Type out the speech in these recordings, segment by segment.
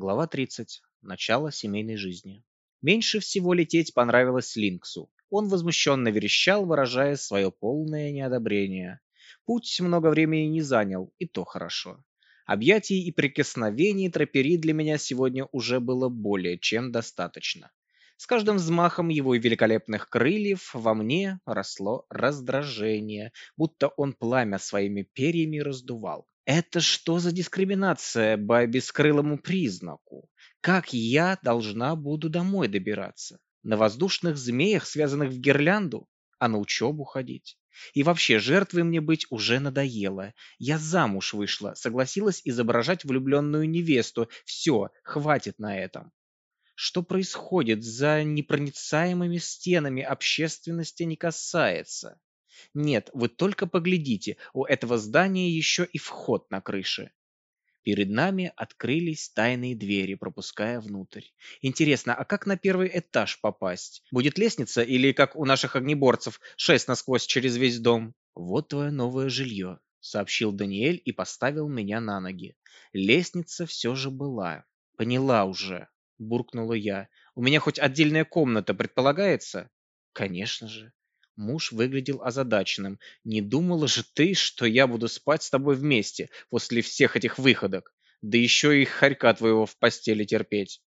Глава 30. Начало семейной жизни. Меньше всего лететь понравилось Линксу. Он возмущенно верещал, выражая свое полное неодобрение. Путь много времени не занял, и то хорошо. Объятий и прикосновений тропери для меня сегодня уже было более чем достаточно. С каждым взмахом его великолепных крыльев во мне росло раздражение, будто он пламя своими перьями раздувал. Это что за дискриминация по бескрылому признаку? Как я должна буду домой добираться? На воздушных змеях, связанных в гирлянду? А на учебу ходить? И вообще, жертвой мне быть уже надоело. Я замуж вышла, согласилась изображать влюбленную невесту. Все, хватит на этом. Что происходит за непроницаемыми стенами общественности не касается. Нет, вы только поглядите, у этого здания еще и вход на крыше. Перед нами открылись тайные двери, пропуская внутрь. Интересно, а как на первый этаж попасть? Будет лестница или, как у наших огнеборцев, шесть насквозь через весь дом? Вот твое новое жилье, сообщил Даниэль и поставил меня на ноги. Лестница все же была. Поняла уже, буркнула я. У меня хоть отдельная комната предполагается? Конечно же. Муж выглядел озадаченным. «Не думала же ты, что я буду спать с тобой вместе после всех этих выходок? Да еще и хорька твоего в постели терпеть!»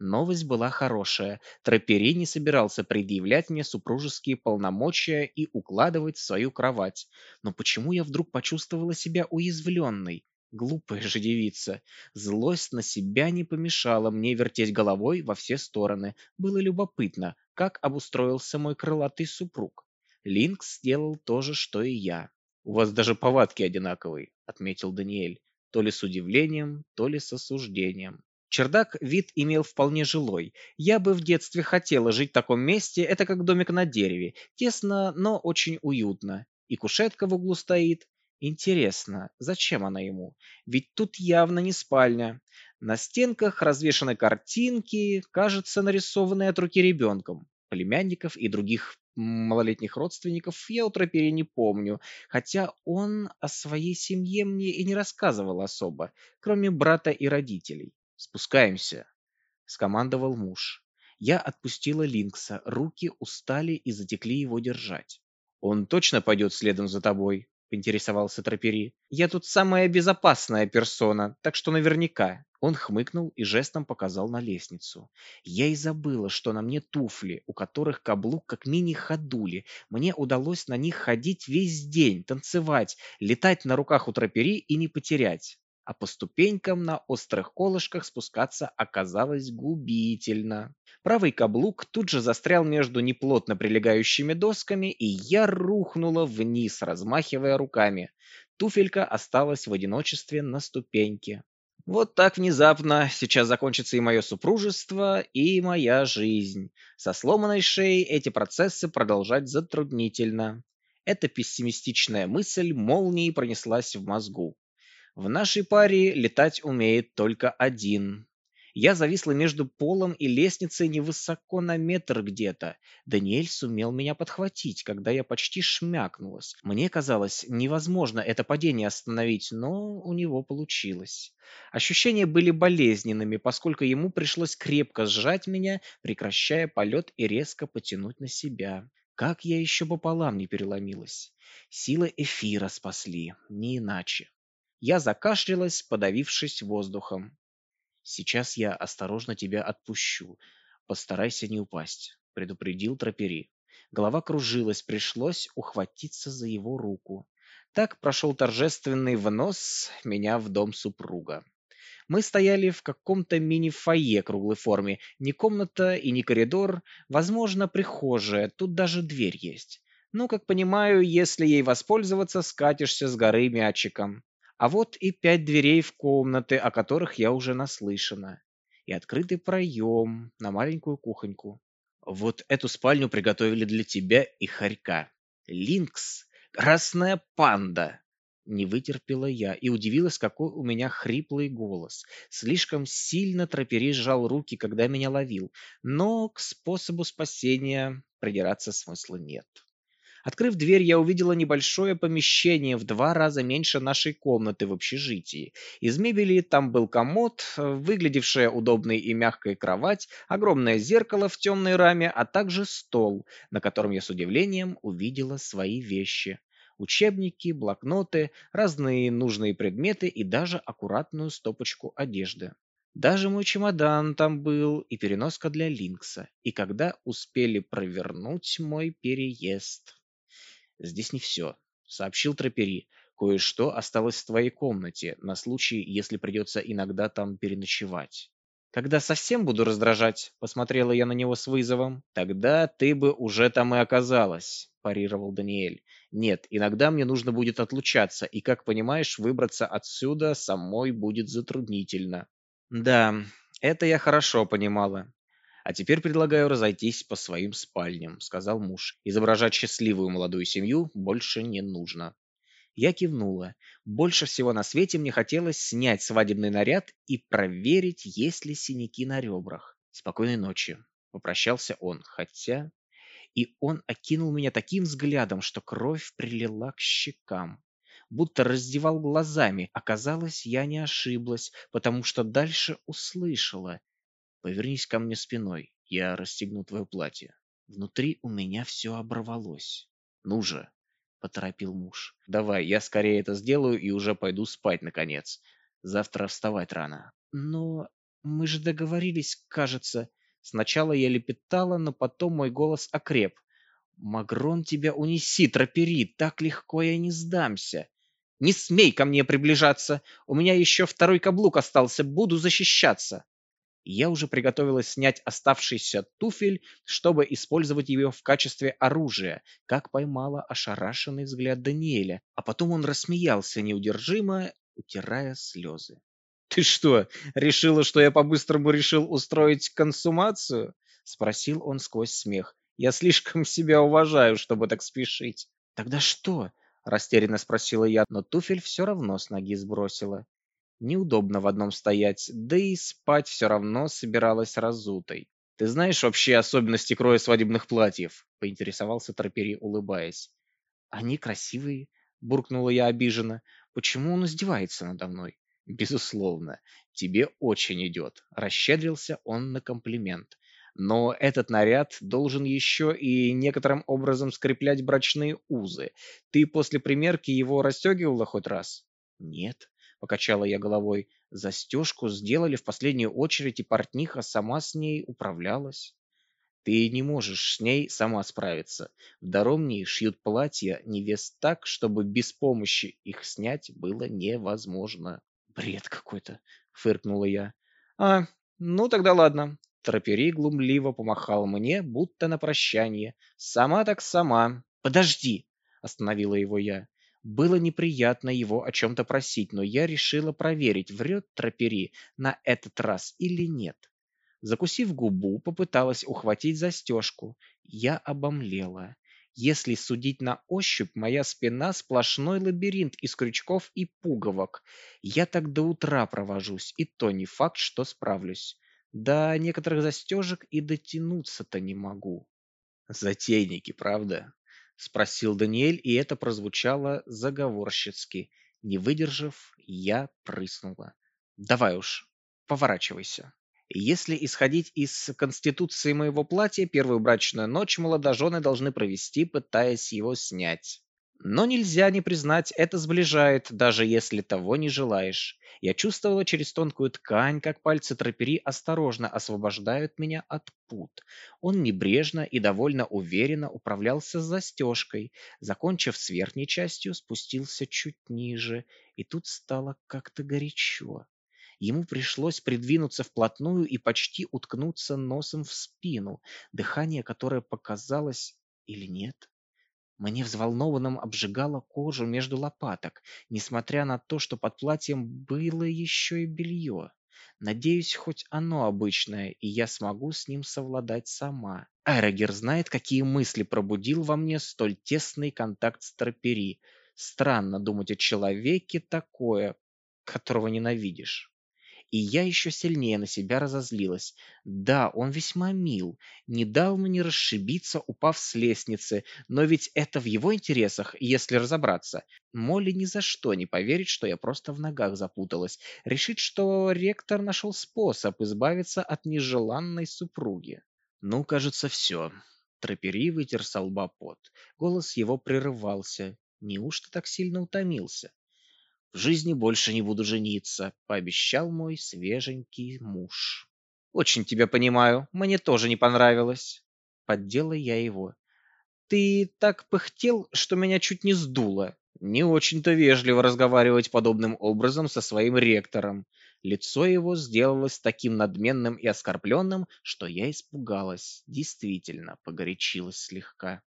Новость была хорошая. Тропери не собирался предъявлять мне супружеские полномочия и укладывать в свою кровать. Но почему я вдруг почувствовала себя уязвленной? Глупая же девица. Злость на себя не помешала мне вертеть головой во все стороны. Было любопытно, как обустроился мой крылатый супруг. Линкс сделал то же, что и я. «У вас даже повадки одинаковые», — отметил Даниэль, то ли с удивлением, то ли с осуждением. Чердак вид имел вполне жилой. Я бы в детстве хотела жить в таком месте, это как домик на дереве. Тесно, но очень уютно. И кушетка в углу стоит. Интересно, зачем она ему? Ведь тут явно не спальня. На стенках развешаны картинки, кажется, нарисованные от руки ребенком. Племянников и других малолетних родственников я у Тропери не помню, хотя он о своей семье мне и не рассказывал особо, кроме брата и родителей. «Спускаемся», — скомандовал муж. Я отпустила Линкса, руки устали и затекли его держать. «Он точно пойдет следом за тобой?» — поинтересовался Тропери. «Я тут самая безопасная персона, так что наверняка», он хмыкнул и жестом показал на лестницу. Я и забыла, что на мне туфли, у которых каблук как мини-ходули. Мне удалось на них ходить весь день, танцевать, летать на руках у тропери и не потерять. А по ступенькам на острых колышках спускаться оказалось губительно. Правый каблук тут же застрял между неплотно прилегающими досками, и я рухнула вниз, размахивая руками. Туфелька осталась в одиночестве на ступеньке. Вот так внезапно сейчас закончится и мое супружество, и моя жизнь. Со сломанной шеей эти процессы продолжать затруднительно. Эта пессимистичная мысль молнией пронеслась в мозгу. В нашей паре летать умеет только один. Я зависла между полом и лестницей невысоко на метр где-то. Даниэль сумел меня подхватить, когда я почти шмякнулась. Мне казалось, невозможно это падение остановить, но у него получилось. Ощущения были болезненными, поскольку ему пришлось крепко сжать меня, прекращая полет и резко потянуть на себя. Как я еще пополам не переломилась. Силы эфира спасли, не иначе. Я закашлялась, подавившись воздухом. Сейчас я осторожно тебя отпущу. Постарайся не упасть, предупредил Тропери. Голова кружилась, пришлось ухватиться за его руку. Так прошел торжественный внос меня в дом супруга. Мы стояли в каком-то мини-фойе круглой форме. Не комната и не коридор, возможно, прихожая, тут даже дверь есть. Ну, как понимаю, если ей воспользоваться, скатишься с горы мячиком. А вот и пять дверей в комнаты, о которых я уже наслышана. И открытый проем на маленькую кухоньку. Вот эту спальню приготовили для тебя и Харька. Линкс, красная панда. Не вытерпела я и удивилась, какой у меня хриплый голос. Слишком сильно тропери сжал руки, когда меня ловил, но к способу спасения придираться смысла нет. Открыв дверь, я увидела небольшое помещение в два раза меньше нашей комнаты в общежитии. Из мебели там был комод, выглядевшая удобной и мягкой кровать, огромное зеркало в темной раме, а также стол, на котором я с удивлением увидела свои вещи. Учебники, блокноты, разные нужные предметы и даже аккуратную стопочку одежды. Даже мой чемодан там был и переноска для Линкса. И когда успели провернуть мой переезд. Здесь не все, сообщил Трапери. Кое-что осталось в твоей комнате, на случай, если придется иногда там переночевать. Когда совсем буду раздражать, посмотрела я на него с вызовом. Тогда ты бы уже там и оказалась, парировал Даниэль. Нет, иногда мне нужно будет отлучаться, и, как понимаешь, выбраться отсюда самой будет затруднительно. Да, это я хорошо понимала. А теперь предлагаю разойтись по своим спальням, сказал муж. Изображать счастливую молодую семью больше не нужно. Я кивнула. Больше всего на свете мне хотелось снять свадебный наряд и проверить, есть ли синяки на ребрах. Спокойной ночи, попрощался он, хотя и он окинул меня таким взглядом, что кровь прилила к щекам будто раздевал глазами. Оказалось, я не ошиблась, потому что дальше услышала. «Повернись ко мне спиной, я расстегну твое платье». Внутри у меня все оборвалось. «Ну же!» — поторопил муж. «Давай, я скорее это сделаю и уже пойду спать, наконец. Завтра вставать рано». «Но мы же договорились, кажется...» Сначала я лепетала, но потом мой голос окреп. «Магрон тебя унеси, тропери, так легко я не сдамся!» Не смей ко мне приближаться. У меня еще второй каблук остался. Буду защищаться. Я уже приготовилась снять оставшийся туфель, чтобы использовать его в качестве оружия, как поймала ошарашенный взгляд Даниэля, а потом он рассмеялся неудержимо, утирая слезы. «Ты что, решила, что я по-быстрому решил устроить консумацию?» — спросил он сквозь смех. «Я слишком себя уважаю, чтобы так спешить». «Тогда что? Растерянно спросила я, но туфель все равно с ноги сбросила. Неудобно в одном стоять, да и спать все равно собиралась разутой. «Ты знаешь вообще особенности кроя свадебных платьев?» — поинтересовался Трапери, улыбаясь. «Они красивые», — буркнула я обиженно. «Почему он издевается надо мной?» «Безусловно, тебе очень идет», — расщедрился он на комплимент. Но этот наряд должен еще и некоторым образом скреплять брачные узы. Ты после примерки его расстегивала хоть раз? Нет, покачала я головой. Застежку сделали в последнюю очередь, и портниха сама с ней управлялась. Ты не можешь с ней сама справиться. В Даромнии шьют платья невест так, чтобы без помощи их снять было невозможно. Бред какой-то, фыркнула я. А, ну тогда ладно. Трапери глумливо помахал мне, будто на прощание. «Сама так сама». «Подожди!» — остановила его я. Было неприятно его о чем-то просить, но я решила проверить, врет Трапери на этот раз или нет. Закусив губу, попыталась ухватить застежку. Я обомлела. Если судить на ощупь, моя спина сплошной лабиринт из крючков и пуговок. Я так до утра провожусь, и то не факт, что справлюсь. До некоторых застежек и дотянуться-то не могу. Затейники, правда? Спросил Даниэль, и это прозвучало заговорщицки. Не выдержав, я прыснула. Давай уж, поворачивайся. Если исходить из конституции моего платья, первую брачную ночь молодожены должны провести, пытаясь его снять. Но нельзя не признать, это сближает, даже если того не желаешь. Я чувствовала через тонкую ткань, как пальцы трапери осторожно освобождают меня от пут. Он небрежно и довольно уверенно управлялся с застежкой. Закончив с верхней частью, спустился чуть ниже, и тут стало как-то горячо. Ему пришлось придвинуться вплотную и почти уткнуться носом в спину, дыхание которое показалось или нет, мне взволнованным обжигало кожу между лопаток, несмотря на то, что под платьем было еще и белье. Надеюсь, хоть оно обычное, и я смогу с ним совладать сама. Эрогер знает, какие мысли пробудил во мне столь тесный контакт с Тропери. Странно думать о человеке такое, которого ненавидишь. И я еще сильнее на себя разозлилась. Да, он весьма мил, не дал мне расшибиться, упав с лестницы, но ведь это в его интересах, если разобраться. Молли ни за что не поверит, что я просто в ногах запуталась, решит, что ректор нашел способ избавиться от нежеланной супруги. Ну, кажется, все. Трапери вытер со лба пот. Голос его прерывался. Неужто так сильно утомился? В жизни больше не буду жениться, пообещал мой свеженький муж. Очень тебя понимаю, мне тоже не понравилось. Поддела я его. Ты так пыхтел, что меня чуть не сдуло. Не очень-то вежливо разговаривать подобным образом со своим ректором. Лицо его сделалось таким надменным и оскорбленным, что я испугалась. Действительно, погорячилась слегка.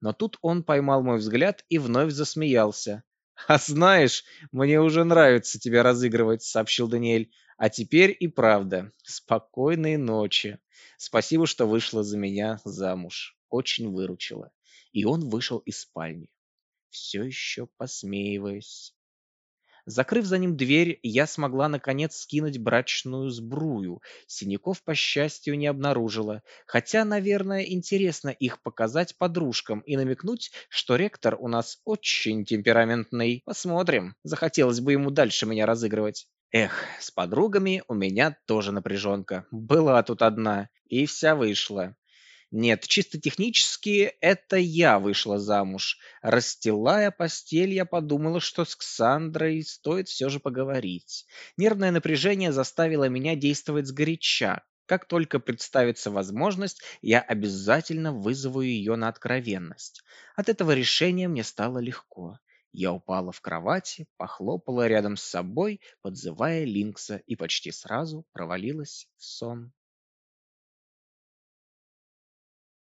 Но тут он поймал мой взгляд и вновь засмеялся. «А знаешь, мне уже нравится тебя разыгрывать», — сообщил Даниэль. «А теперь и правда. Спокойной ночи. Спасибо, что вышла за меня замуж. Очень выручила». И он вышел из спальни, все еще посмеиваясь. Закрыв за ним дверь, я смогла наконец скинуть брачную сбрую. Синяков, по счастью, не обнаружила. Хотя, наверное, интересно их показать подружкам и намекнуть, что ректор у нас очень темпераментный. Посмотрим, захотелось бы ему дальше меня разыгрывать. Эх, с подругами у меня тоже напряженка. Была тут одна, и вся вышла. Нет, чисто технически это я вышла замуж. Расстилая постель, я подумала, что с Ксандрой стоит все же поговорить. Нервное напряжение заставило меня действовать сгоряча. Как только представится возможность, я обязательно вызову ее на откровенность. От этого решения мне стало легко. Я упала в кровати, похлопала рядом с собой, подзывая Линкса, и почти сразу провалилась в сон.